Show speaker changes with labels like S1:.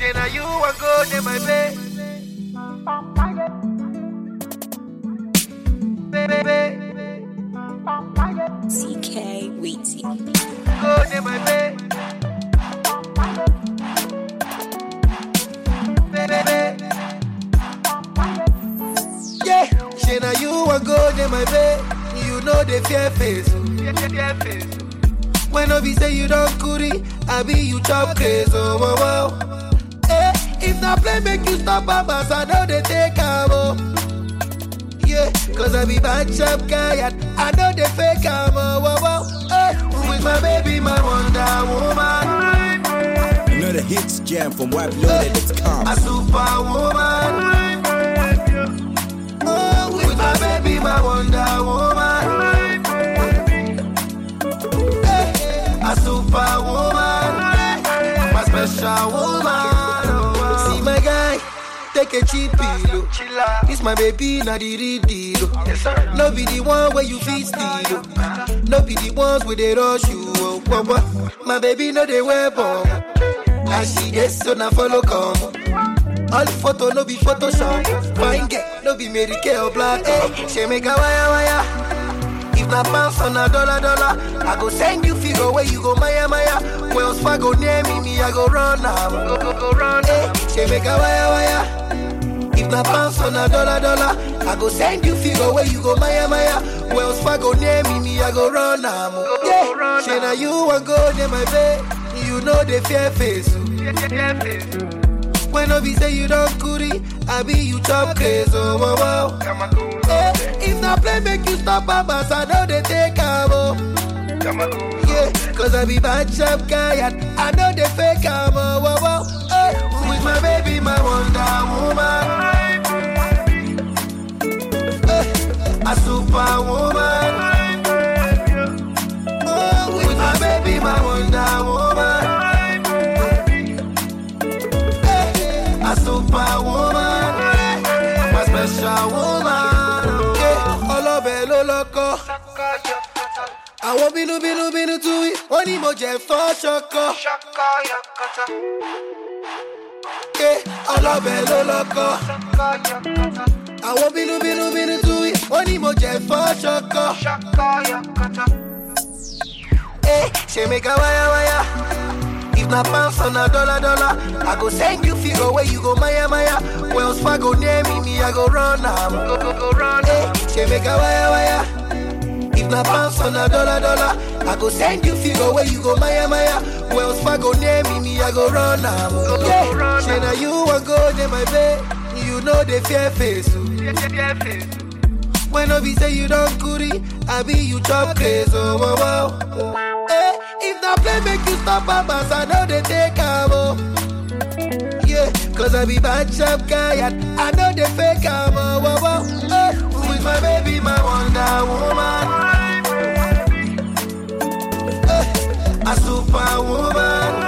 S1: Now you a go in my bed.
S2: CK Weezy.
S1: go in my bed. Yeah. Now you a go in my bed. You know the fear face. Fear face. When I be say you don't curry, I be you chop crazy. Oh, oh, oh. If not play, make you stop, papas. I know they take am, oh. Yeah, cause I be bad chap guy and I know they fake am, oh, oh, oh. Eh, with my baby, my wonder woman.
S3: Another hits jam from WebLoaded.com.
S1: A superwoman. Oh, with my baby, my wonder woman. A superwoman. My special woman. Take a cheap pillow. This my baby, not the real deal. No be the one where you feel steal. No be the ones where they rush you. Oh, oh, oh. My baby, no they wear bomb. And she gets so now follow come. All photo no be Photoshop. Fine girl, no be Mary Kay or black. Hey, she make a wire wire. If na pounds on a dollar dollar, I go send you figure where you go Maya Maya. Wells Fargo near me, me I go run am. Go go go run. Hey, she make a wire wire. If na pounds on a dollar dollar, I go send you figure where you go Maya Maya. Wells Fargo near me, me I go run am. Yeah, she na you want go near my bed. You know the fear face. oh. When I be say you don't curry, I be you chop crazy. Oh, oh, oh. Eh, if not play, make you stop, papas. I know they take am, oh. Yeah, cause I be bad chap guy and I know they fake am, oh, oh, oh. Eh, with my baby, my wonder woman. A superwoman. Oh, with my baby, my wonder woman. Eh, a superwoman. My special woman. Yeah, ọlọ́bẹ̀ ló lọ́kọ́. Àwọn bínúbínú bínú tú wí, ó ní mo jẹ fọ́ ṣọkọ. Yeah, ọlọ́bẹ̀ ló lọ́kọ́. Àwọn bínúbínú bínú tú ó ní mo jẹ fọ́ ṣọkọ. Eh, she make a wire wire. If na pounds on a dollar dollar, I go send you figure where you go Maya Maya. Wells Fargo near me, me I go run am. Go go go run. Eh, she make a wire wire. If na pounds on a dollar dollar, I go send you figure where you go Maya Maya. Wells Fargo near me, me I go run am. Go go Yeah, she na you want go near my bed. You know the fear face. oh. When I say you don't curry, I be you chop crazy. Oh, oh, oh. Eh, if not play, make you stop, papas. I know they take am, oh. Yeah, cause I be bad chap guy and I know they fake am, oh, oh, oh. Eh, with my baby, my wonder woman. Eh, a superwoman.